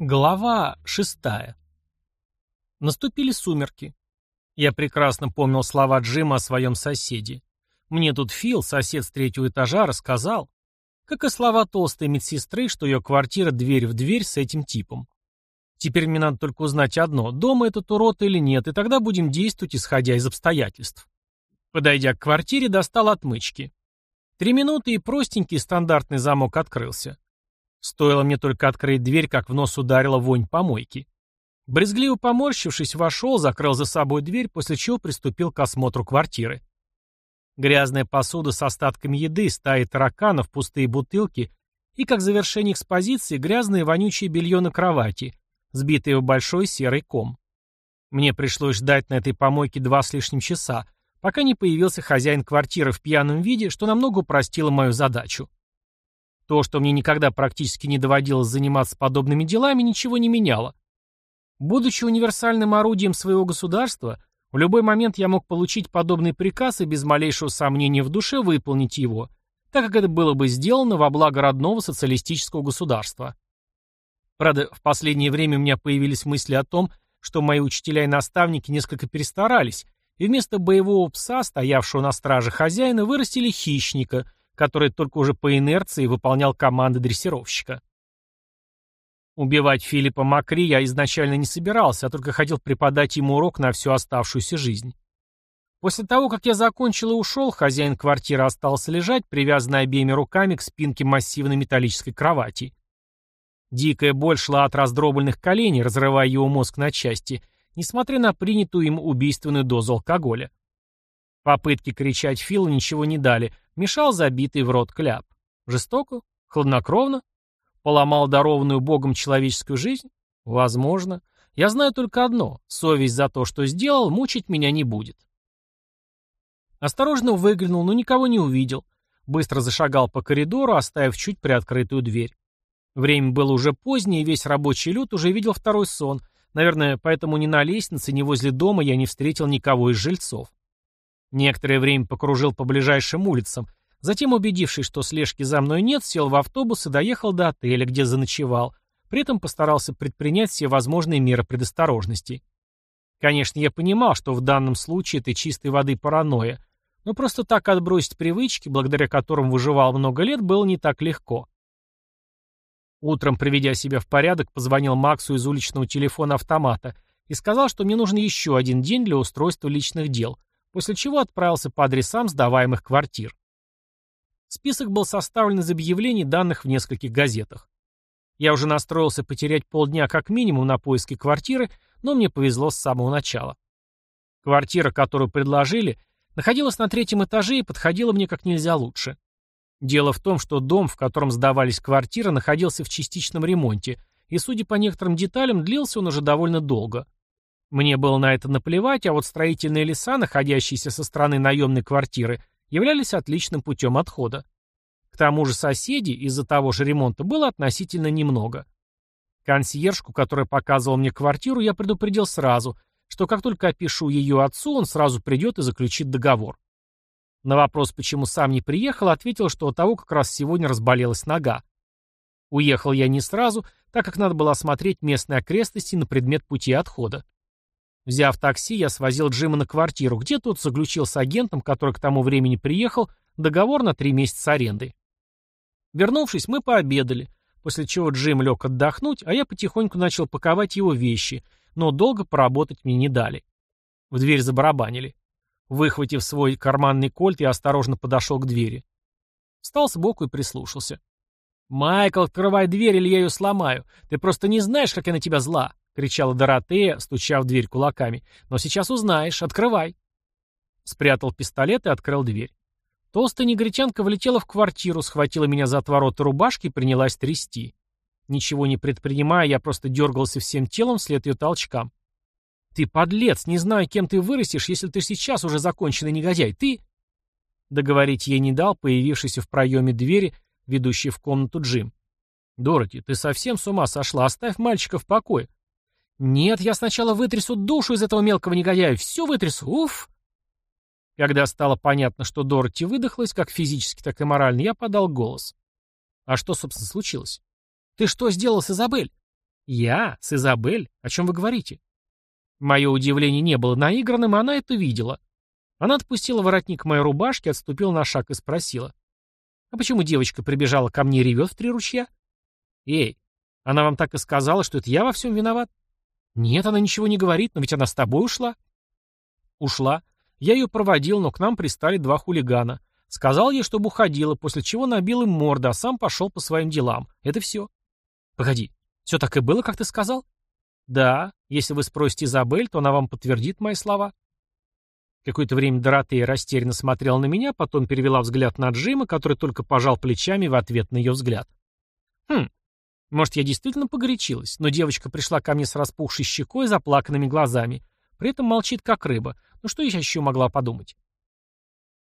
Глава шестая. Наступили сумерки. Я прекрасно помнил слова Джима о своем соседе. Мне тут Фил, сосед с третьего этажа, рассказал, как и слова толстой медсестры, что ее квартира дверь в дверь с этим типом. Теперь мне надо только узнать одно, дома этот урод или нет, и тогда будем действовать, исходя из обстоятельств. Подойдя к квартире, достал отмычки. Три минуты, и простенький стандартный замок открылся. Стоило мне только открыть дверь, как в нос ударила вонь помойки. Брезгливо поморщившись, вошел, закрыл за собой дверь, после чего приступил к осмотру квартиры. Грязная посуда с остатками еды, стаи тараканов, пустые бутылки и, как завершение экспозиции, грязное вонючее белье на кровати, сбитое в большой серый ком. Мне пришлось ждать на этой помойке два с лишним часа, пока не появился хозяин квартиры в пьяном виде, что намного упростило мою задачу. То, что мне никогда практически не доводилось заниматься подобными делами, ничего не меняло. Будучи универсальным орудием своего государства, в любой момент я мог получить подобный приказ и без малейшего сомнения в душе выполнить его, так как это было бы сделано во благо родного социалистического государства. Правда, в последнее время у меня появились мысли о том, что мои учителя и наставники несколько перестарались, и вместо боевого пса, стоявшего на страже хозяина, вырастили хищника, который только уже по инерции выполнял команды дрессировщика. Убивать Филиппа Макри я изначально не собирался, а только хотел преподать ему урок на всю оставшуюся жизнь. После того, как я закончил и ушел, хозяин квартиры остался лежать, привязанный обеими руками к спинке массивной металлической кровати. Дикая боль шла от раздробленных коленей, разрывая его мозг на части, несмотря на принятую им убийственную дозу алкоголя. Попытки кричать Фила ничего не дали, мешал забитый в рот кляп. Жестоко? Хладнокровно? Поломал дарованную Богом человеческую жизнь? Возможно. Я знаю только одно. Совесть за то, что сделал, мучить меня не будет. Осторожно выглянул, но никого не увидел. Быстро зашагал по коридору, оставив чуть приоткрытую дверь. Время было уже позднее, и весь рабочий люд уже видел второй сон. Наверное, поэтому ни на лестнице, ни возле дома я не встретил никого из жильцов. Некоторое время покружил по ближайшим улицам, затем, убедившись, что слежки за мной нет, сел в автобус и доехал до отеля, где заночевал, при этом постарался предпринять все возможные меры предосторожности. Конечно, я понимал, что в данном случае это чистой воды паранойя, но просто так отбросить привычки, благодаря которым выживал много лет, было не так легко. Утром, приведя себя в порядок, позвонил Максу из уличного телефона автомата и сказал, что мне нужен еще один день для устройства личных дел, после чего отправился по адресам сдаваемых квартир. Список был составлен из объявлений, данных в нескольких газетах. Я уже настроился потерять полдня как минимум на поиски квартиры, но мне повезло с самого начала. Квартира, которую предложили, находилась на третьем этаже и подходила мне как нельзя лучше. Дело в том, что дом, в котором сдавались квартиры, находился в частичном ремонте, и, судя по некоторым деталям, длился он уже довольно долго. Мне было на это наплевать, а вот строительные леса, находящиеся со стороны наемной квартиры, являлись отличным путем отхода. К тому же соседей из-за того же ремонта было относительно немного. Консьержку, которая показывала мне квартиру, я предупредил сразу, что как только опишу ее отцу, он сразу придет и заключит договор. На вопрос, почему сам не приехал, ответил, что у того как раз сегодня разболелась нога. Уехал я не сразу, так как надо было осмотреть местные окрестности на предмет пути отхода. Взяв такси, я свозил Джима на квартиру, где тот заключил с агентом, который к тому времени приехал, договор на три месяца аренды. Вернувшись, мы пообедали, после чего Джим лег отдохнуть, а я потихоньку начал паковать его вещи, но долго поработать мне не дали. В дверь забарабанили. Выхватив свой карманный кольт, я осторожно подошел к двери. Встал сбоку и прислушался. «Майкл, открывай дверь, или я ее сломаю. Ты просто не знаешь, как я на тебя зла кричала Доротея, стуча в дверь кулаками. «Но сейчас узнаешь. Открывай!» Спрятал пистолет и открыл дверь. Толстая негритянка влетела в квартиру, схватила меня за отвороты рубашки и принялась трясти. Ничего не предпринимая, я просто дергался всем телом вслед ее толчкам. «Ты подлец! Не знаю, кем ты вырастешь, если ты сейчас уже законченный негодяй. Ты...» Договорить ей не дал, появившийся в проеме двери, ведущей в комнату Джим. «Дороти, ты совсем с ума сошла? Оставь мальчика в покое. «Нет, я сначала вытрясу душу из этого мелкого негодяя, все вытрясу, уф!» Когда стало понятно, что Дороти выдохлась, как физически, так и морально, я подал голос. «А что, собственно, случилось?» «Ты что сделал с Изабель?» «Я? С Изабель? О чем вы говорите?» Мое удивление не было наигранным, она это видела. Она отпустила воротник моей рубашки, отступила на шаг и спросила. «А почему девочка прибежала ко мне и ревет в три ручья?» «Эй, она вам так и сказала, что это я во всем виноват?» «Нет, она ничего не говорит, но ведь она с тобой ушла». «Ушла. Я ее проводил, но к нам пристали два хулигана. Сказал ей, чтобы уходила, после чего набил им морды, а сам пошел по своим делам. Это все». «Погоди, все так и было, как ты сказал?» «Да. Если вы спросите Изабель, то она вам подтвердит мои слова». Какое-то время Доротея растерянно смотрела на меня, потом перевела взгляд на Джима, который только пожал плечами в ответ на ее взгляд. «Хм, может, я действительно погорячилась, но девочка пришла ко мне с распухшей щекой и заплаканными глазами, при этом молчит как рыба. Ну что я еще могла подумать?»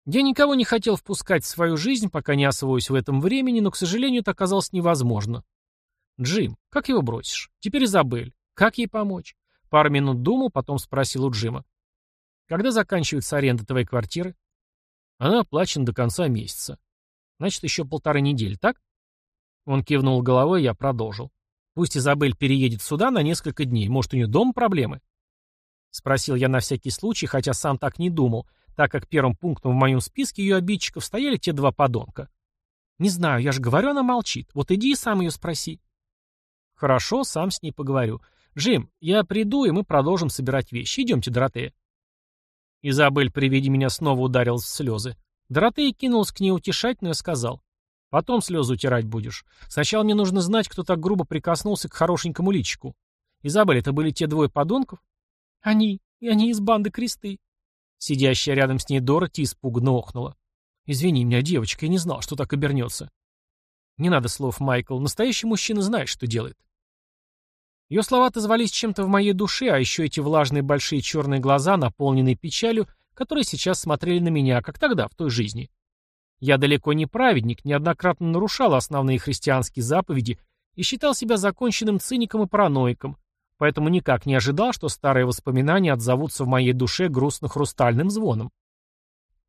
Я никого не хотел впускать в свою жизнь, пока не освоюсь в этом времени, но, к сожалению, это оказалось невозможно. «Джим, как его бросишь? Теперь Изабель. Как ей помочь?» Пару минут думал, потом спросил у Джима. Когда заканчивается аренда твоей квартиры? Она оплачена до конца месяца. Значит, еще полторы недели, так? Он кивнул головой, я продолжил. Пусть Изабель переедет сюда на несколько дней. Может, у нее дома проблемы? Спросил я на всякий случай, хотя сам так не думал, так как первым пунктом в моем списке ее обидчиков стояли те два подонка. Не знаю, я же говорю, она молчит. Вот иди и сам ее спроси. Хорошо, сам с ней поговорю. Джим, я приду, и мы продолжим собирать вещи. Идемте, Доротея. Изабель при виде меня снова ударилась в слезы. Доротея кинулась к ней утешать, но я сказал. «Потом слезы утирать будешь. Сначала мне нужно знать, кто так грубо прикоснулся к хорошенькому личику. Изабель, это были те двое подонков?» «Они. И они из банды Кресты». Сидящая рядом с ней Дороти испуганно охнула. «Извини меня, девочка, я не знал, что так обернется». «Не надо слов, Майкл. Настоящий мужчина знает, что делает». Ее слова отозвались чем-то в моей душе, а еще эти влажные большие черные глаза, наполненные печалью, которые сейчас смотрели на меня, как тогда, в той жизни. Я далеко не праведник, неоднократно нарушал основные христианские заповеди и считал себя законченным циником и параноиком, поэтому никак не ожидал, что старые воспоминания отзовутся в моей душе грустно-хрустальным звоном.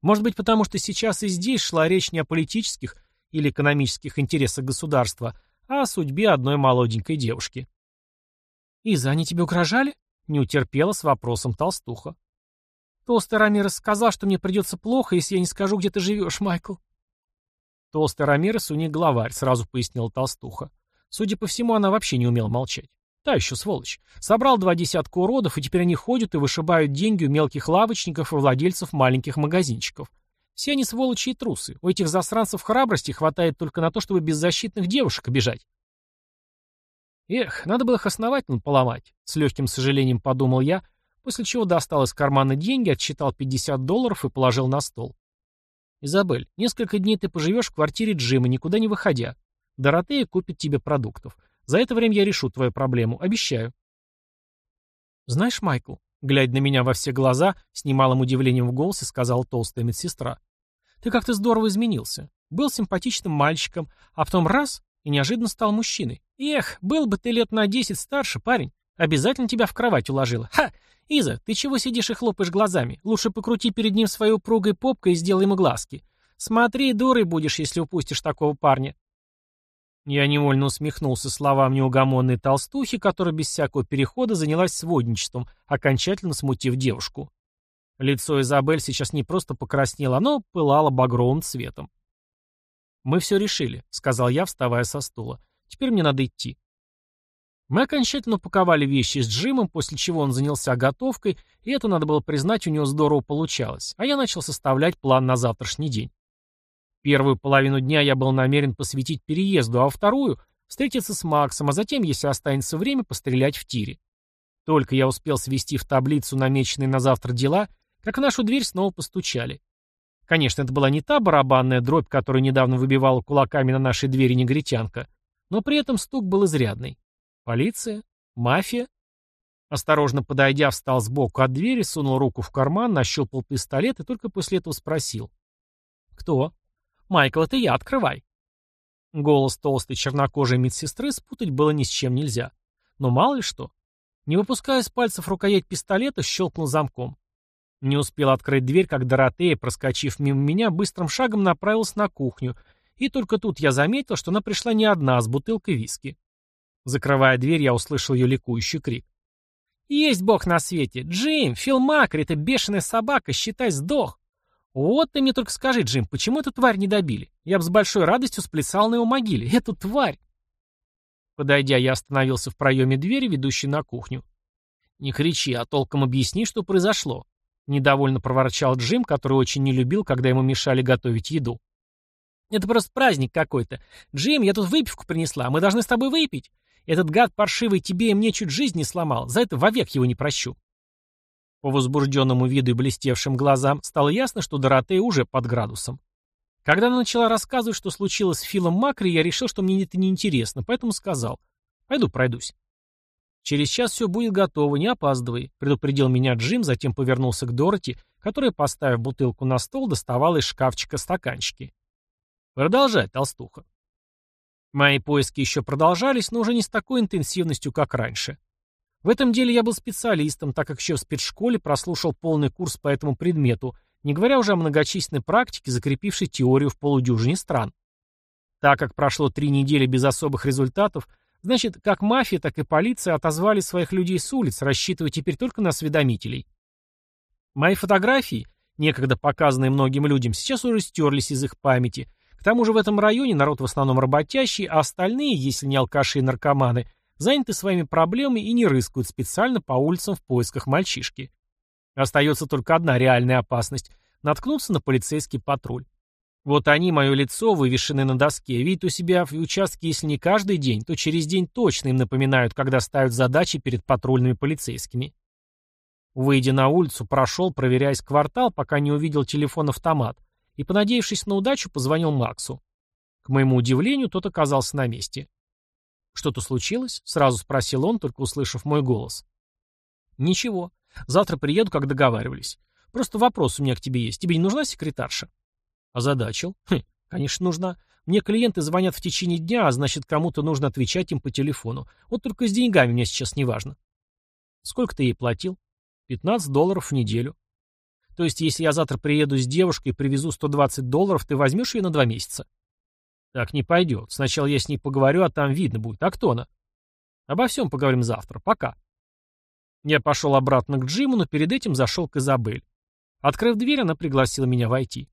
Может быть, потому что сейчас и здесь шла речь не о политических или экономических интересах государства, а о судьбе одной молоденькой девушки. «Иза, они тебе угрожали?» — не утерпела с вопросом толстуха. «Толстый Рамирес сказал, что мне придется плохо, если я не скажу, где ты живешь, Майкл». «Толстый Рамирес у них главарь», — сразу пояснила толстуха. Судя по всему, она вообще не умела молчать. Та еще сволочь. Собрал два десятка уродов, и теперь они ходят и вышибают деньги у мелких лавочников и владельцев маленьких магазинчиков. Все они сволочи и трусы. У этих засранцев храбрости хватает только на то, чтобы беззащитных девушек обижать. Эх, надо было их основательно поломать, с легким сожалением подумал я, после чего достал из кармана деньги, отсчитал 50 долларов и положил на стол. «Изабель, несколько дней ты поживешь в квартире Джима, никуда не выходя. Доротея купит тебе продуктов. За это время я решу твою проблему, обещаю». «Знаешь, Майкл», глядя на меня во все глаза, с немалым удивлением в голосе сказала толстая медсестра, «ты как-то здорово изменился. Был симпатичным мальчиком, а потом раз и неожиданно стал мужчиной. Эх, был бы ты лет на десять старше, парень. Обязательно тебя в кровать уложила. Ха! Иза, ты чего сидишь и хлопаешь глазами? Лучше покрути перед ним своей упругой попкой и сделай ему глазки. Смотри, дурой будешь, если упустишь такого парня. Я невольно усмехнулся словам неугомонной толстухи, которая без всякого перехода занялась сводничеством, окончательно смутив девушку. Лицо Изабель сейчас не просто покраснело, оно пылало багровым цветом. «Мы все решили», — сказал я, вставая со стула. «Теперь мне надо идти». Мы окончательно упаковали вещи с Джимом, после чего он занялся готовкой, и это, надо было признать, у него здорово получалось, а я начал составлять план на завтрашний день. Первую половину дня я был намерен посвятить переезду, а вторую — встретиться с Максом, а затем, если останется время, пострелять в тире. Только я успел свести в таблицу намеченные на завтра дела, как в нашу дверь снова постучали. Конечно, это была не та барабанная дробь, которую недавно выбивала кулаками на нашей двери негритянка, но при этом стук был изрядный. Полиция? Мафия? Осторожно подойдя, встал сбоку от двери, сунул руку в карман, нащупал пистолет и только после этого спросил. «Кто?» «Майкл, это я, открывай». Голос толстой чернокожей медсестры спутать было ни с чем нельзя. Но мало ли что. Не выпуская с пальцев рукоять пистолета, щелкнул замком. Не успел открыть дверь, как Доротея, проскочив мимо меня, быстрым шагом направилась на кухню, и только тут я заметил, что она пришла не одна, а с бутылкой виски. Закрывая дверь, я услышал ее ликующий крик. «Есть бог на свете! Джим! Фил Макри, это бешеная собака, считай, сдох!» «Вот ты мне только скажи, Джим, почему эту тварь не добили? Я бы с большой радостью сплясал на его могиле. Эту тварь!» Подойдя, я остановился в проеме двери, ведущей на кухню. «Не кричи, а толком объясни, что произошло», — недовольно проворчал Джим, который очень не любил, когда ему мешали готовить еду. «Это просто праздник какой-то. Джим, я тут выпивку принесла, мы должны с тобой выпить. Этот гад паршивый тебе и мне чуть жизнь не сломал, за это вовек его не прощу». По возбужденному виду и блестевшим глазам стало ясно, что Доротея уже под градусом. Когда она начала рассказывать, что случилось с Филом Макри, я решил, что мне это неинтересно, поэтому сказал. «Пойду пройдусь». «Через час все будет готово, не опаздывай», — предупредил меня Джим, затем повернулся к Дороти, которая, поставив бутылку на стол, доставала из шкафчика стаканчики. «Продолжай, толстуха». Мои поиски еще продолжались, но уже не с такой интенсивностью, как раньше. В этом деле я был специалистом, так как еще в спецшколе прослушал полный курс по этому предмету, не говоря уже о многочисленной практике, закрепившей теорию в полудюжине стран. Так как прошло три недели без особых результатов, Значит, как мафия, так и полиция отозвали своих людей с улиц, рассчитывая теперь только на осведомителей. Мои фотографии, некогда показанные многим людям, сейчас уже стерлись из их памяти. К тому же в этом районе народ в основном работящий, а остальные, если не алкаши и наркоманы, заняты своими проблемами и не рыскают специально по улицам в поисках мальчишки. Остается только одна реальная опасность – наткнуться на полицейский патруль. Вот они, мое лицо, вывешенное на доске, видят у себя в участке, если не каждый день, то через день точно им напоминают, когда ставят задачи перед патрульными полицейскими. Выйдя на улицу, прошел, проверяясь квартал, пока не увидел телефон-автомат, и, понадеявшись на удачу, позвонил Максу. К моему удивлению, тот оказался на месте. «Что-то случилось?» — сразу спросил он, только услышав мой голос. «Ничего. Завтра приеду, как договаривались. Просто вопрос у меня к тебе есть. Тебе не нужна секретарша?» Озадачил. Хм, конечно, нужна. Мне клиенты звонят в течение дня, а значит, кому-то нужно отвечать им по телефону. Вот только с деньгами мне сейчас не важно. Сколько ты ей платил? 15 долларов в неделю. То есть, если я завтра приеду с девушкой и привезу 120 долларов, ты возьмешь ее на два месяца? Так не пойдет. Сначала я с ней поговорю, а там видно будет. А кто она? Обо всем поговорим завтра. Пока. Я пошел обратно к Джиму, но перед этим зашел к Изабель. Открыв дверь, она пригласила меня войти.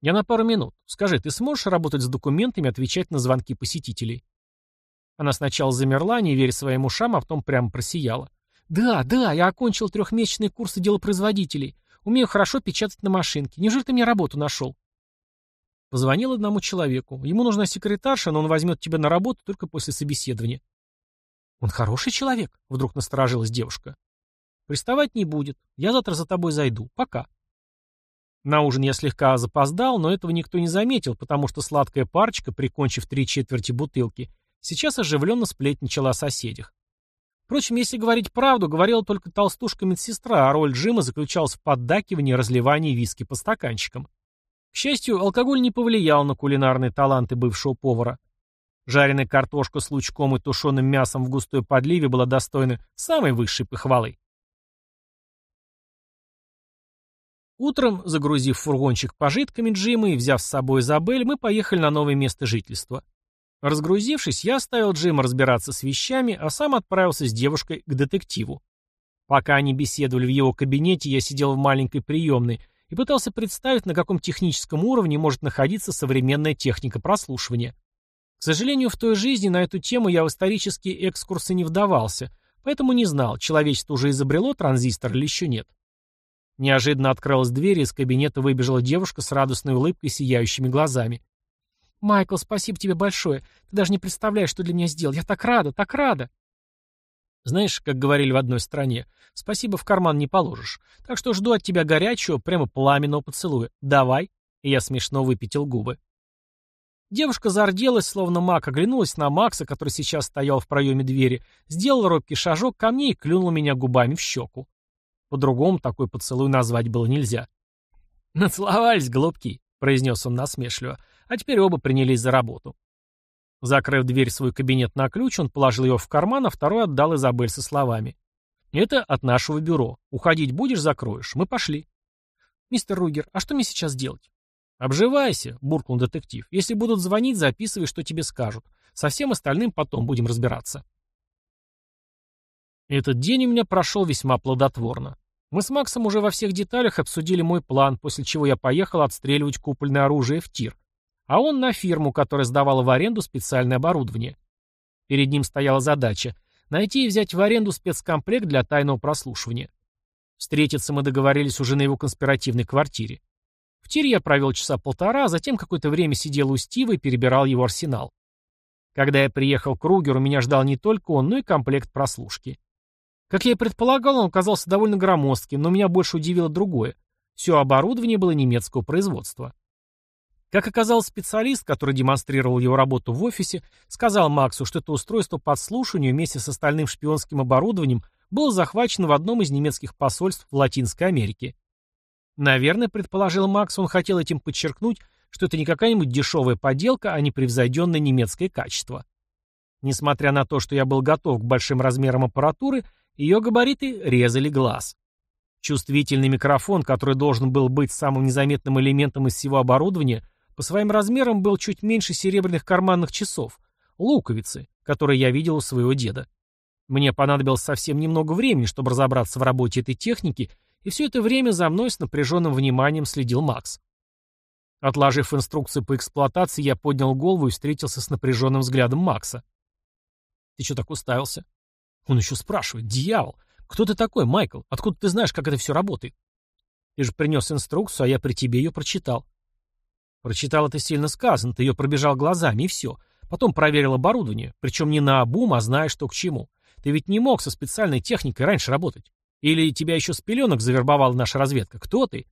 «Я на пару минут. Скажи, ты сможешь работать с документами, отвечать на звонки посетителей?» Она сначала замерла, не веря своим ушам, а потом прямо просияла. «Да, да, я окончил трехмесячные курсы делопроизводителей. Умею хорошо печатать на машинке. Неужели ты мне работу нашел?» Позвонил одному человеку. Ему нужна секретарша, но он возьмет тебя на работу только после собеседования. «Он хороший человек?» — вдруг насторожилась девушка. «Приставать не будет. Я завтра за тобой зайду. Пока». На ужин я слегка запоздал, но этого никто не заметил, потому что сладкая парочка, прикончив три четверти бутылки, сейчас оживленно сплетничала о соседях. Впрочем, если говорить правду, говорила только толстушка-медсестра, а роль Джима заключалась в поддакивании и разливании виски по стаканчикам. К счастью, алкоголь не повлиял на кулинарные таланты бывшего повара. Жареная картошка с лучком и тушеным мясом в густой подливе была достойна самой высшей похвалы. Утром, загрузив фургончик пожитками Джима и взяв с собой Изабель, мы поехали на новое место жительства. Разгрузившись, я оставил Джима разбираться с вещами, а сам отправился с девушкой к детективу. Пока они беседовали в его кабинете, я сидел в маленькой приемной и пытался представить, на каком техническом уровне может находиться современная техника прослушивания. К сожалению, в той жизни на эту тему я в исторические экскурсы не вдавался, поэтому не знал, человечество уже изобрело транзистор или еще нет. Неожиданно открылась дверь, и из кабинета выбежала девушка с радостной улыбкой и сияющими глазами. «Майкл, спасибо тебе большое. Ты даже не представляешь, что для меня сделал. Я так рада, так рада!» Знаешь, как говорили в одной стране, спасибо в карман не положишь. Так что жду от тебя горячего, прямо пламенного поцелуя. Давай. И я смешно выпятил губы. Девушка зарделась, словно маг, оглянулась на Макса, который сейчас стоял в проеме двери, сделала робкий шажок ко мне и клюнула меня губами в щеку. По-другому такой поцелуй назвать было нельзя. «Нацеловались, голубки», — произнес он насмешливо, а теперь оба принялись за работу. Закрыв дверь в свой кабинет на ключ, он положил ее в карман, а второй отдал Изабель со словами. «Это от нашего бюро. Уходить будешь, закроешь. Мы пошли». «Мистер Ругер, а что мне сейчас делать?» «Обживайся», — буркнул детектив. «Если будут звонить, записывай, что тебе скажут. Со всем остальным потом будем разбираться». Этот день у меня прошел весьма плодотворно. Мы с Максом уже во всех деталях обсудили мой план, после чего я поехал отстреливать купольное оружие в тир. А он на фирму, которая сдавала в аренду специальное оборудование. Перед ним стояла задача — найти и взять в аренду спецкомплект для тайного прослушивания. Встретиться мы договорились уже на его конспиративной квартире. В тире я провел часа полтора, а затем какое-то время сидел у Стива и перебирал его арсенал. Когда я приехал к Ругеру, меня ждал не только он, но и комплект прослушки. Как я и предполагал, он оказался довольно громоздким, но меня больше удивило другое. Все оборудование было немецкого производства. Как оказалось, специалист, который демонстрировал его работу в офисе, сказал Максу, что это устройство подслушивания вместе с остальным шпионским оборудованием было захвачено в одном из немецких посольств в Латинской Америке. Наверное, предположил Макс, он хотел этим подчеркнуть, что это не какая-нибудь дешевая поделка, а непревзойденное немецкое качество. Несмотря на то, что я был готов к большим размерам аппаратуры, ее габариты резали глаз. Чувствительный микрофон, который должен был быть самым незаметным элементом из всего оборудования, по своим размерам был чуть меньше серебряных карманных часов, луковицы, которые я видел у своего деда. Мне понадобилось совсем немного времени, чтобы разобраться в работе этой техники, и все это время за мной с напряженным вниманием следил Макс. Отложив инструкцию по эксплуатации, я поднял голову и встретился с напряженным взглядом Макса. «Ты что так уставился?» Он еще спрашивает. Дьявол! Кто ты такой, Майкл? Откуда ты знаешь, как это все работает? Ты же принес инструкцию, а я при тебе ее прочитал. Прочитал это сильно сказано, ты ее пробежал глазами, и все. Потом проверил оборудование, причем не на обум, а знаешь, что к чему. Ты ведь не мог со специальной техникой раньше работать. Или тебя еще с пеленок завербовала наша разведка? Кто ты?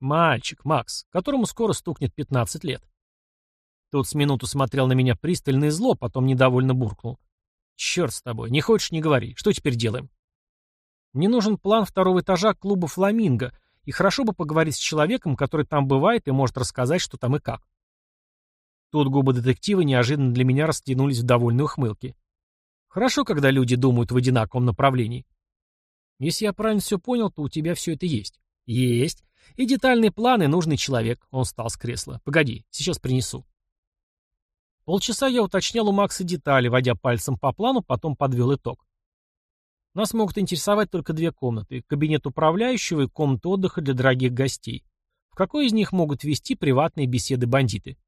Мальчик, Макс, которому скоро стукнет 15 лет. Тот с минуту смотрел на меня пристально и зло, потом недовольно буркнул. Черт с тобой, не хочешь, не говори. Что теперь делаем? Мне нужен план второго этажа клуба «Фламинго», и хорошо бы поговорить с человеком, который там бывает и может рассказать, что там и как. Тут губы детектива неожиданно для меня растянулись в довольной ухмылке. Хорошо, когда люди думают в одинаковом направлении. Если я правильно все понял, то у тебя все это есть. Есть. И детальные планы, нужный человек. Он встал с кресла. Погоди, сейчас принесу. Полчаса я уточнял у Макса детали, водя пальцем по плану, потом подвел итог. Нас могут интересовать только две комнаты – кабинет управляющего и комната отдыха для дорогих гостей. В какой из них могут вести приватные беседы бандиты?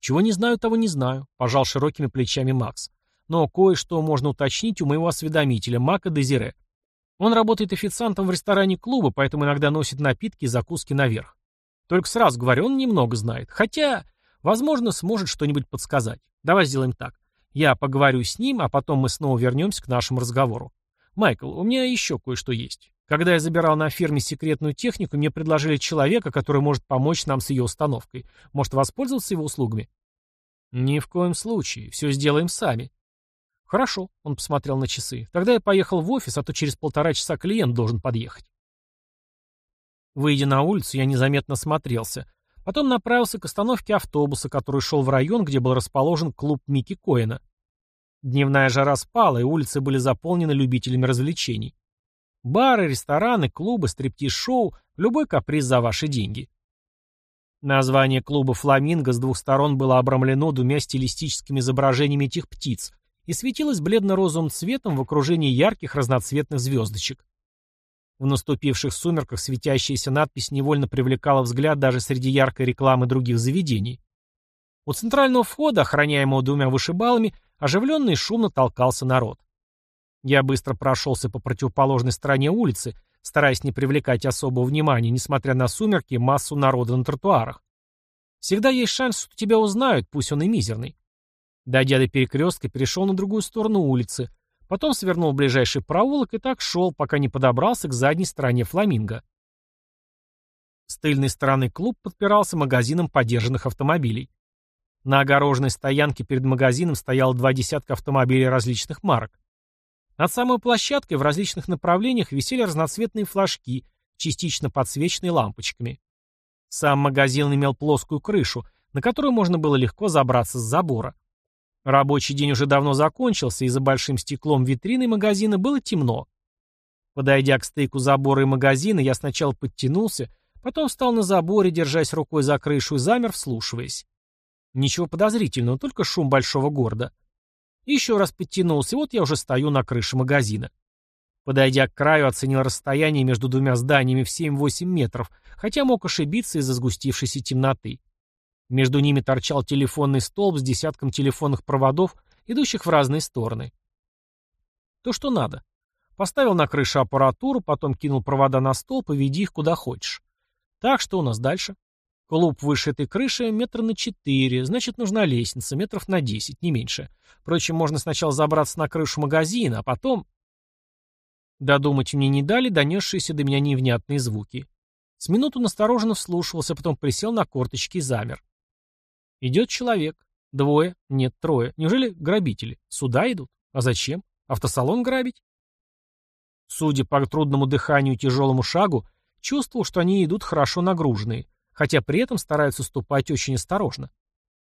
Чего не знаю, того не знаю, пожал широкими плечами Макс. Но кое-что можно уточнить у моего осведомителя, Мака Дезире. Он работает официантом в ресторане клуба, поэтому иногда носит напитки и закуски наверх. Только сразу говорю, он немного знает. Хотя, Возможно, сможет что-нибудь подсказать. Давай сделаем так. Я поговорю с ним, а потом мы снова вернемся к нашему разговору. Майкл, у меня еще кое-что есть. Когда я забирал на ферме секретную технику, мне предложили человека, который может помочь нам с ее установкой. Может воспользоваться его услугами? Ни в коем случае. Все сделаем сами. Хорошо, он посмотрел на часы. Тогда я поехал в офис, а то через полтора часа клиент должен подъехать. Выйдя на улицу, я незаметно смотрелся. Потом направился к остановке автобуса, который шел в район, где был расположен клуб Микки Коэна. Дневная жара спала, и улицы были заполнены любителями развлечений. Бары, рестораны, клубы, стриптиз-шоу – любой каприз за ваши деньги. Название клуба «Фламинго» с двух сторон было обрамлено двумя стилистическими изображениями этих птиц и светилось бледно-розовым цветом в окружении ярких разноцветных звездочек. В наступивших сумерках светящаяся надпись невольно привлекала взгляд даже среди яркой рекламы других заведений. У центрального входа, охраняемого двумя вышибалами, оживленно и шумно толкался народ. Я быстро прошелся по противоположной стороне улицы, стараясь не привлекать особого внимания, несмотря на сумерки и массу народа на тротуарах. Всегда есть шанс, что тебя узнают, пусть он и мизерный. Дойдя до перекрестка, перешел на другую сторону улицы, Потом свернул в ближайший проулок и так шел, пока не подобрался к задней стороне фламинго. С тыльной стороны клуб подпирался магазином подержанных автомобилей. На огороженной стоянке перед магазином стояло два десятка автомобилей различных марок. Над самой площадкой в различных направлениях висели разноцветные флажки, частично подсвеченные лампочками. Сам магазин имел плоскую крышу, на которую можно было легко забраться с забора. Рабочий день уже давно закончился, и за большим стеклом витрины магазина было темно. Подойдя к стейку забора и магазина, я сначала подтянулся, Потом встал на заборе, держась рукой за крышу, и замер, вслушиваясь. Ничего подозрительного, только шум большого города. Еще раз подтянулся, и вот я уже стою на крыше магазина. Подойдя к краю, оценил расстояние между двумя зданиями в 7-8 метров, хотя мог ошибиться из-за сгустившейся темноты. Между ними торчал телефонный столб с десятком телефонных проводов, идущих в разные стороны. То, что надо. Поставил на крышу аппаратуру, потом кинул провода на столб и веди их куда хочешь. Так, что у нас дальше? Клуб выше этой крыши метра на четыре, значит, нужна лестница, метров на десять, не меньше. Впрочем, можно сначала забраться на крышу магазина, а потом... Додумать мне не дали донесшиеся до меня невнятные звуки. С минуту настороженно вслушивался, потом присел на корточки и замер. Идет человек. Двое, нет, трое. Неужели грабители? Сюда идут? А зачем? Автосалон грабить? Судя по трудному дыханию и тяжелому шагу, чувствовал, что они идут хорошо нагруженные, хотя при этом стараются ступать очень осторожно.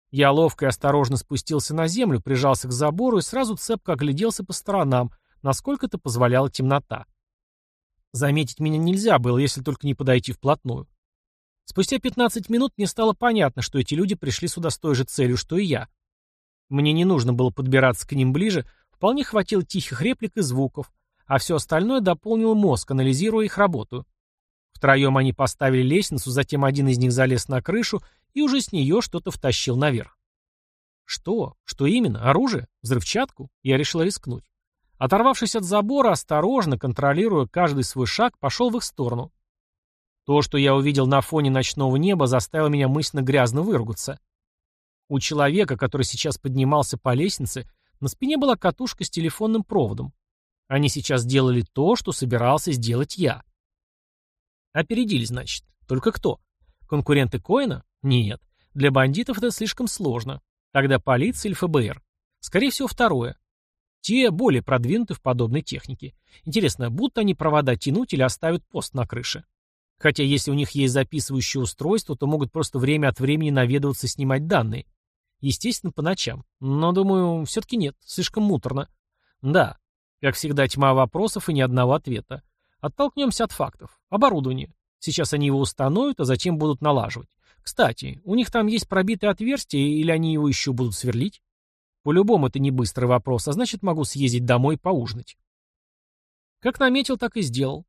Я ловко и осторожно спустился на землю, прижался к забору и сразу цепко огляделся по сторонам, насколько это позволяла темнота. Заметить меня нельзя было, если только не подойти вплотную. Спустя 15 минут мне стало понятно, что эти люди пришли сюда с той же целью, что и я. Мне не нужно было подбираться к ним ближе, вполне хватило тихих реплик и звуков, а все остальное дополнил мозг, анализируя их работу. Втроем они поставили лестницу, затем один из них залез на крышу и уже с нее что-то втащил наверх. Что? Что именно? Оружие? Взрывчатку? Я решил рискнуть. Оторвавшись от забора, осторожно, контролируя каждый свой шаг, пошел в их сторону. То, что я увидел на фоне ночного неба, заставило меня мысленно грязно выругаться. У человека, который сейчас поднимался по лестнице, на спине была катушка с телефонным проводом. Они сейчас делали то, что собирался сделать я. Опередили, значит. Только кто? Конкуренты Коина? Нет. Для бандитов это слишком сложно. Тогда полиция или ФБР? Скорее всего, второе. Те более продвинуты в подобной технике. Интересно, будут они провода тянуть или оставят пост на крыше? Хотя если у них есть записывающее устройство, то могут просто время от времени наведываться снимать данные. Естественно, по ночам. Но, думаю, все-таки нет, слишком муторно. Да, как всегда, тьма вопросов и ни одного ответа. Оттолкнемся от фактов. Оборудование. Сейчас они его установят, а затем будут налаживать. Кстати, у них там есть пробитое отверстие, или они его еще будут сверлить? По-любому это не быстрый вопрос, а значит могу съездить домой поужинать. Как наметил, так и сделал.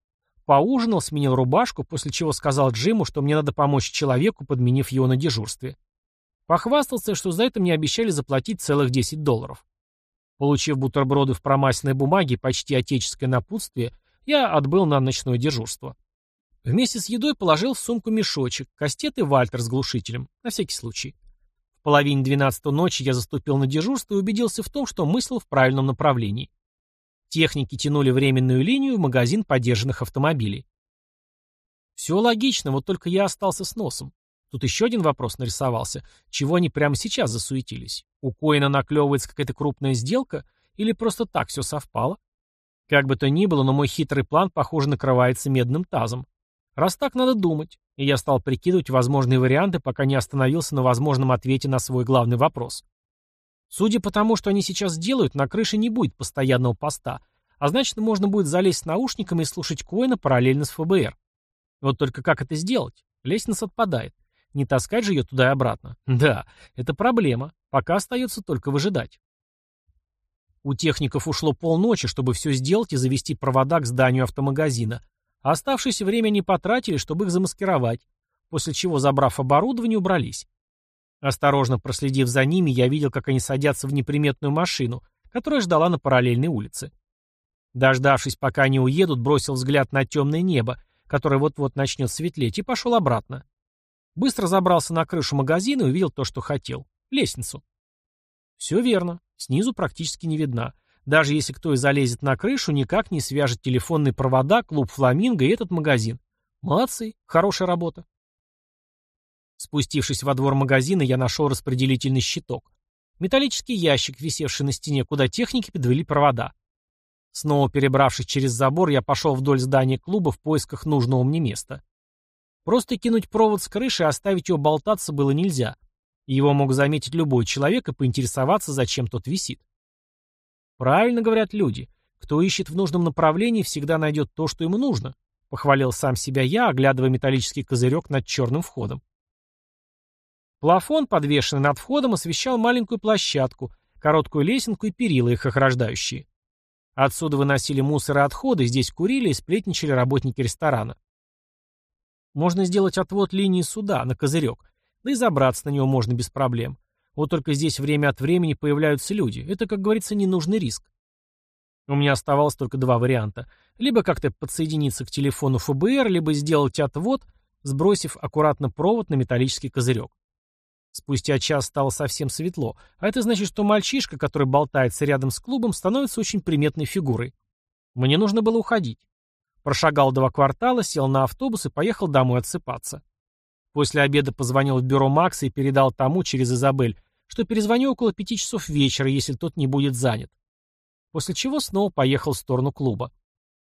Поужинал, сменил рубашку, после чего сказал Джиму, что мне надо помочь человеку, подменив его на дежурстве. Похвастался, что за это мне обещали заплатить целых 10 долларов. Получив бутерброды в промасленной бумаге почти отеческое напутствие, я отбыл на ночное дежурство. Вместе с едой положил в сумку мешочек, кастет и вальтер с глушителем, на всякий случай. В половине двенадцатой ночи я заступил на дежурство и убедился в том, что мыслил в правильном направлении. Техники тянули временную линию в магазин подержанных автомобилей. Все логично, вот только я остался с носом. Тут еще один вопрос нарисовался. Чего они прямо сейчас засуетились? У Коина наклевывается какая-то крупная сделка или просто так все совпало? Как бы то ни было, но мой хитрый план, похоже, накрывается медным тазом. Раз так, надо думать и я стал прикидывать возможные варианты, пока не остановился на возможном ответе на свой главный вопрос. Судя по тому, что они сейчас делают, на крыше не будет постоянного поста, а значит, можно будет залезть с наушниками и слушать Коина параллельно с ФБР. Вот только как это сделать? Лестница отпадает. Не таскать же ее туда и обратно. Да, это проблема. Пока остается только выжидать. У техников ушло полночи, чтобы все сделать и завести провода к зданию автомагазина, а оставшееся время не потратили, чтобы их замаскировать, после чего, забрав оборудование, убрались. Осторожно проследив за ними, я видел, как они садятся в неприметную машину, которая ждала на параллельной улице. Дождавшись, пока они уедут, бросил взгляд на темное небо, которое вот-вот начнет светлеть, и пошел обратно. Быстро забрался на крышу магазина и увидел то, что хотел — лестницу. Все верно, снизу практически не видна. Даже если кто и залезет на крышу, никак не свяжет телефонные провода, клуб «Фламинго» и этот магазин. Молодцы, хорошая работа. Спустившись во двор магазина, я нашел распределительный щиток. Металлический ящик, висевший на стене, куда техники подвели провода. Снова перебравшись через забор, я пошел вдоль здания клуба в поисках нужного мне места. Просто кинуть провод с крыши и оставить его болтаться было нельзя. Его мог заметить любой человек и поинтересоваться, зачем тот висит. Правильно говорят люди. Кто ищет в нужном направлении, всегда найдет то, что ему нужно. — похвалил сам себя я, оглядывая металлический козырек над черным входом. Плафон, подвешенный над входом, освещал маленькую площадку, короткую лесенку и перила, их охраждающие. Отсюда выносили мусор и отходы, здесь курили и сплетничали работники ресторана. Можно сделать отвод линии суда на козырек, да и забраться на него можно без проблем. Вот только здесь время от времени появляются люди. Это, как говорится, ненужный риск. У меня оставалось только два варианта. Либо как-то подсоединиться к телефону ФБР, либо сделать отвод, сбросив аккуратно провод на металлический козырек. Спустя час стало совсем светло, а это значит, что мальчишка, который болтается рядом с клубом, становится очень приметной фигурой. Мне нужно было уходить. Прошагал два квартала, сел на автобус и поехал домой отсыпаться. После обеда позвонил в бюро Макса и передал тому через Изабель, что перезвоню около пяти часов вечера, если тот не будет занят. После чего снова поехал в сторону клуба.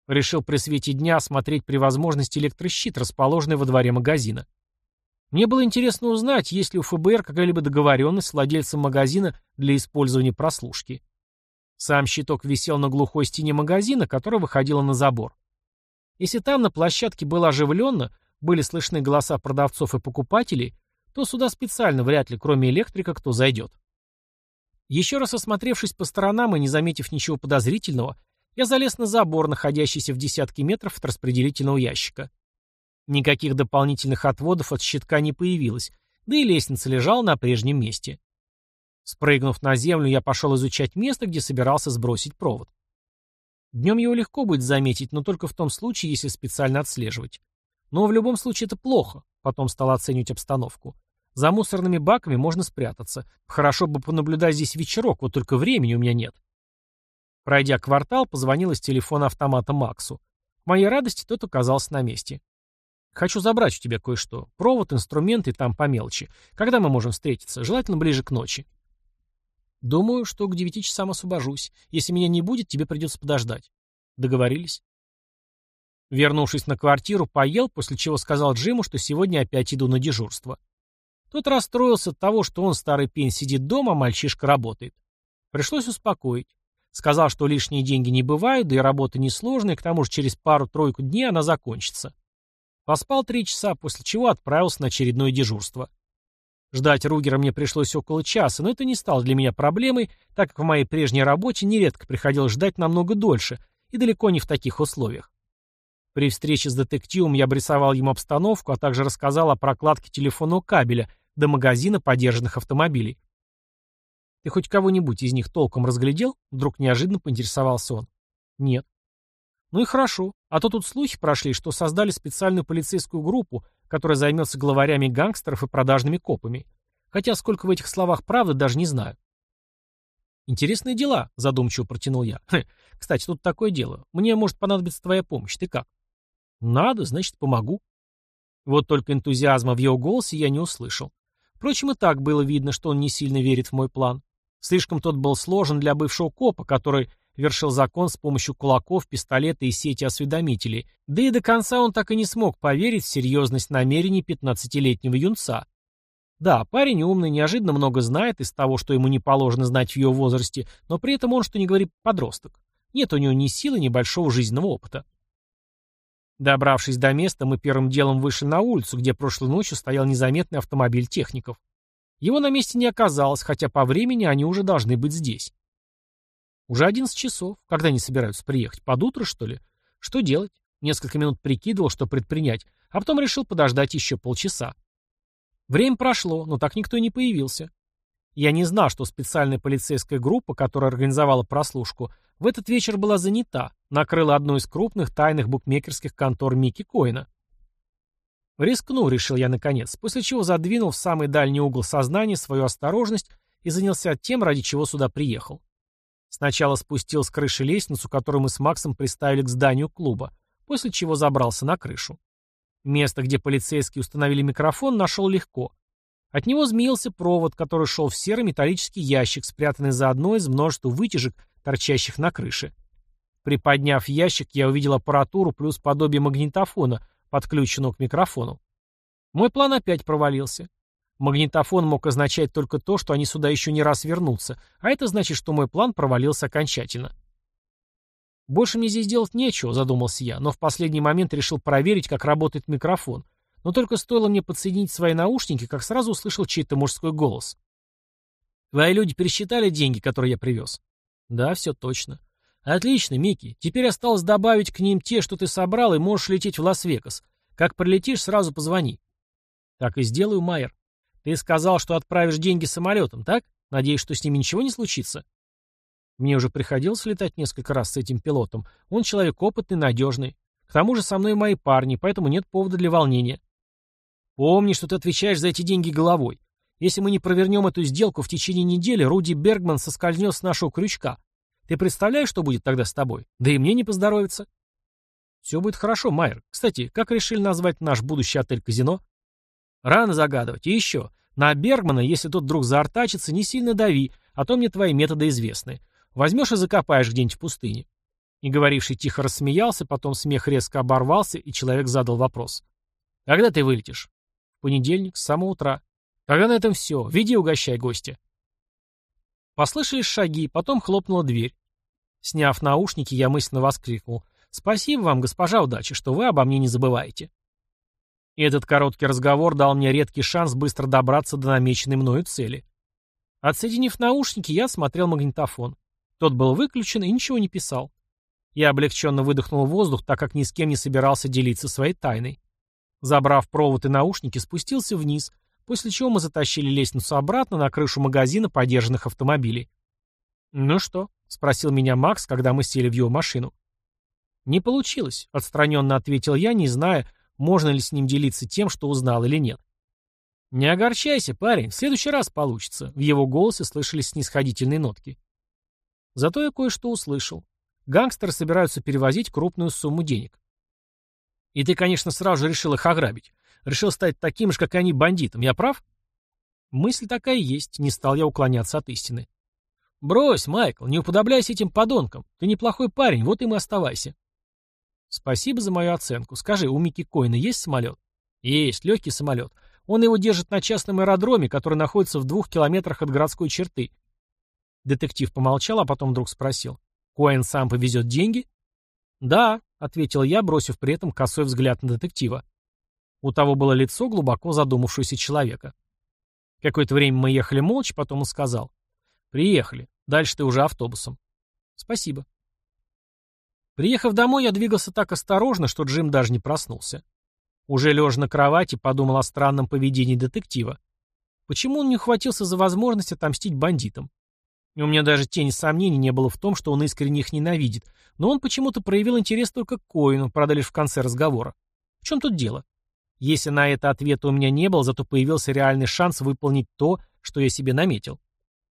Решил при свете дня осмотреть при возможности электрощит, расположенный во дворе магазина. Мне было интересно узнать, есть ли у ФБР какая-либо договоренность с владельцем магазина для использования прослушки. Сам щиток висел на глухой стене магазина, которая выходила на забор. Если там на площадке было оживленно, были слышны голоса продавцов и покупателей, то сюда специально вряд ли, кроме электрика, кто зайдет. Еще раз осмотревшись по сторонам и не заметив ничего подозрительного, я залез на забор, находящийся в десятке метров от распределительного ящика. Никаких дополнительных отводов от щитка не появилось, да и лестница лежала на прежнем месте. Спрыгнув на землю, я пошел изучать место, где собирался сбросить провод. Днем его легко будет заметить, но только в том случае, если специально отслеживать. Но в любом случае это плохо, потом стал оценивать обстановку. За мусорными баками можно спрятаться. Хорошо бы понаблюдать здесь вечерок, вот только времени у меня нет. Пройдя квартал, позвонил из телефона автомата Максу. К моей радости тот оказался на месте. «Хочу забрать у тебя кое-что. Провод, инструменты, там по мелочи. Когда мы можем встретиться? Желательно ближе к ночи». «Думаю, что к девяти часам освобожусь. Если меня не будет, тебе придется подождать». «Договорились?» Вернувшись на квартиру, поел, после чего сказал Джиму, что сегодня опять иду на дежурство. Тот расстроился от того, что он, старый пень, сидит дома, а мальчишка работает. Пришлось успокоить. Сказал, что лишние деньги не бывают, да и работа несложная, к тому же через пару-тройку дней она закончится. Поспал три часа, после чего отправился на очередное дежурство. Ждать Ругера мне пришлось около часа, но это не стало для меня проблемой, так как в моей прежней работе нередко приходилось ждать намного дольше и далеко не в таких условиях. При встрече с детективом я обрисовал ему обстановку, а также рассказал о прокладке телефонного кабеля, до магазина подержанных автомобилей. «Ты хоть кого-нибудь из них толком разглядел?» Вдруг неожиданно поинтересовался он. «Нет». «Ну и хорошо. А то тут слухи прошли, что создали специальную полицейскую группу, которая займется главарями гангстеров и продажными копами. Хотя сколько в этих словах правды, даже не знаю». «Интересные дела», — задумчиво протянул я. «Хм, «Кстати, тут такое дело. Мне может понадобиться твоя помощь. Ты как?» «Надо, значит, помогу». Вот только энтузиазма в его голосе я не услышал. Впрочем, и так было видно, что он не сильно верит в мой план. Слишком тот был сложен для бывшего копа, который вершил закон с помощью кулаков, пистолета и сети осведомителей, да и до конца он так и не смог поверить в серьезность намерений пятнадцатилетнего юнца. Да, парень умный, неожиданно много знает из того, что ему не положено знать в его возрасте, но при этом он, что не говори, подросток. Нет у него ни силы, ни большого жизненного опыта. Добравшись до места, мы первым делом вышли на улицу, где прошлой ночью стоял незаметный автомобиль техников. Его на месте не оказалось, хотя по времени они уже должны быть здесь. Уже 11 часов. Когда они собираются приехать? Под утро, что ли? Что делать? Несколько минут прикидывал, что предпринять, а потом решил подождать еще полчаса. Время прошло, но так никто и не появился. Я не знал, что специальная полицейская группа, которая организовала прослушку, в этот вечер была занята, накрыла одну из крупных тайных букмекерских контор Микки Коина. Рискну, решил я наконец, после чего задвинул в самый дальний угол сознания свою осторожность и занялся тем, ради чего сюда приехал. Сначала спустил с крыши лестницу, которую мы с Максом приставили к зданию клуба, после чего забрался на крышу. Место, где полицейские установили микрофон, нашел легко. От него змеился провод, который шел в серый металлический ящик, спрятанный за одной из множества вытяжек, торчащих на крыше. Приподняв ящик, я увидел аппаратуру плюс подобие магнитофона, подключенного к микрофону. Мой план опять провалился. Магнитофон мог означать только то, что они сюда еще не раз вернутся, а это значит, что мой план провалился окончательно. «Больше мне здесь делать нечего», — задумался я, но в последний момент решил проверить, как работает микрофон. Но только стоило мне подсоединить свои наушники, как сразу услышал чей-то мужской голос. «Твои люди пересчитали деньги, которые я привез?» «Да, все точно». «Отлично, Микки. Теперь осталось добавить к ним те, что ты собрал, и можешь лететь в Лас-Вегас. Как прилетишь, сразу позвони». «Так и сделаю, Майер. Ты сказал, что отправишь деньги самолетом, так? Надеюсь, что с ними ничего не случится?» Мне уже приходилось летать несколько раз с этим пилотом. Он человек опытный, надежный. К тому же со мной мои парни, поэтому нет повода для волнения. Помни, что ты отвечаешь за эти деньги головой. Если мы не провернем эту сделку в течение недели, Руди Бергман соскользнет с нашего крючка. Ты представляешь, что будет тогда с тобой? Да и мне не поздоровится. Все будет хорошо, Майер. Кстати, как решили назвать наш будущий отель-казино? Рано загадывать. И еще. На Бергмана, если тот вдруг заортачится, не сильно дави, а то мне твои методы известны. Возьмешь и закопаешь где-нибудь в пустыне. И говоривший тихо рассмеялся, потом смех резко оборвался, и человек задал вопрос. «Когда ты вылетишь?» «В понедельник, с самого утра». «Тогда на этом все. Веди угощай гостя». Послышались шаги, потом хлопнула дверь. Сняв наушники, я мысленно воскликнул. «Спасибо вам, госпожа удачи, что вы обо мне не забываете». И этот короткий разговор дал мне редкий шанс быстро добраться до намеченной мною цели. Отсоединив наушники, я смотрел магнитофон. Тот был выключен и ничего не писал. Я облегченно выдохнул воздух, так как ни с кем не собирался делиться своей тайной. Забрав провод и наушники, спустился вниз, после чего мы затащили лестницу обратно на крышу магазина подержанных автомобилей. «Ну что?» — спросил меня Макс, когда мы сели в его машину. «Не получилось», — отстраненно ответил я, не зная, можно ли с ним делиться тем, что узнал или нет. «Не огорчайся, парень, в следующий раз получится», — в его голосе слышались снисходительные нотки. Зато я кое-что услышал. Гангстеры собираются перевозить крупную сумму денег. И ты, конечно, сразу же решил их ограбить. Решил стать таким же, как и они, бандитом. Я прав? Мысль такая есть, не стал я уклоняться от истины. Брось, Майкл, не уподобляйся этим подонкам. Ты неплохой парень, вот им и оставайся. Спасибо за мою оценку. Скажи, у Микки Коина есть самолет? Есть, легкий самолет. Он его держит на частном аэродроме, который находится в двух километрах от городской черты. Детектив помолчал, а потом вдруг спросил. «Коэн сам повезет деньги?» «Да», — ответил я, бросив при этом косой взгляд на детектива. У того было лицо глубоко задумавшегося человека. Какое-то время мы ехали молча, потом он сказал. «Приехали. Дальше ты уже автобусом». «Спасибо». Приехав домой, я двигался так осторожно, что Джим даже не проснулся. Уже лежа на кровати, подумал о странном поведении детектива. Почему он не ухватился за возможность отомстить бандитам? И у меня даже тени сомнений не было в том, что он искренне их ненавидит, но он почему-то проявил интерес только к Коину, правда лишь в конце разговора. В чем тут дело? Если на это ответа у меня не было, зато появился реальный шанс выполнить то, что я себе наметил.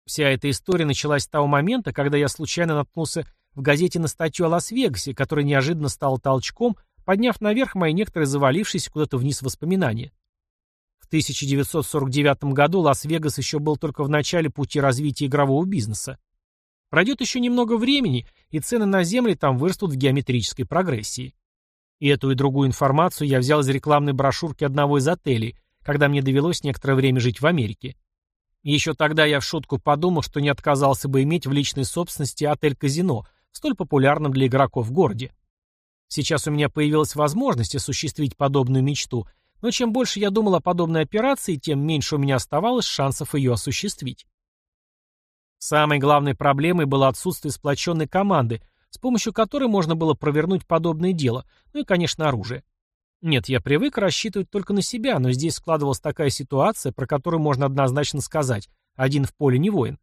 Вся эта история началась с того момента, когда я случайно наткнулся в газете на статью о Лас-Вегасе, которая неожиданно стала толчком, подняв наверх мои некоторые завалившиеся куда-то вниз воспоминания. 1949 году Лас-Вегас еще был только в начале пути развития игрового бизнеса. Пройдет еще немного времени, и цены на земли там вырастут в геометрической прогрессии. И эту и другую информацию я взял из рекламной брошюрки одного из отелей, когда мне довелось некоторое время жить в Америке. еще тогда я в шутку подумал, что не отказался бы иметь в личной собственности отель-казино, столь популярном для игроков городе. Сейчас у меня появилась возможность осуществить подобную мечту – но чем больше я думал о подобной операции, тем меньше у меня оставалось шансов ее осуществить. Самой главной проблемой было отсутствие сплоченной команды, с помощью которой можно было провернуть подобное дело, ну и, конечно, оружие. Нет, я привык рассчитывать только на себя, но здесь складывалась такая ситуация, про которую можно однозначно сказать «один в поле не воин».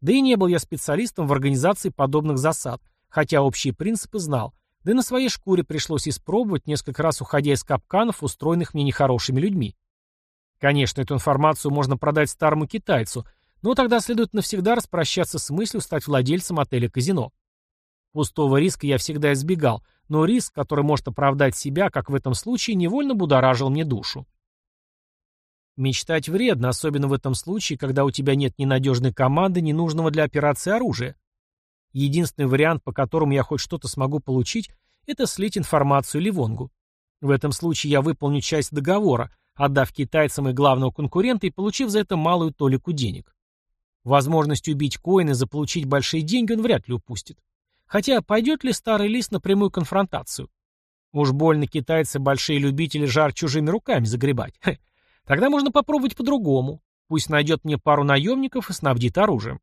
Да и не был я специалистом в организации подобных засад, хотя общие принципы знал, да и на своей шкуре пришлось испробовать, несколько раз уходя из капканов, устроенных мне нехорошими людьми. Конечно, эту информацию можно продать старому китайцу, но тогда следует навсегда распрощаться с мыслью стать владельцем отеля-казино. Пустого риска я всегда избегал, но риск, который может оправдать себя, как в этом случае, невольно будоражил мне душу. Мечтать вредно, особенно в этом случае, когда у тебя нет ни надежной команды, ни нужного для операции оружия. Единственный вариант, по которому я хоть что-то смогу получить, это слить информацию Ливонгу. В этом случае я выполню часть договора, отдав китайцам и главного конкурента и получив за это малую толику денег. Возможность убить Коина и заполучить большие деньги он вряд ли упустит. Хотя пойдет ли старый лис на прямую конфронтацию? Уж больно китайцы большие любители жар чужими руками загребать. Тогда можно попробовать по-другому. Пусть найдет мне пару наемников и снабдит оружием.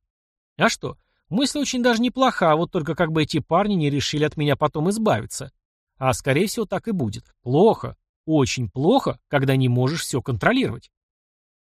А что? Мысль очень даже неплоха, вот только как бы эти парни не решили от меня потом избавиться. А скорее всего так и будет. Плохо. Очень плохо, когда не можешь все контролировать.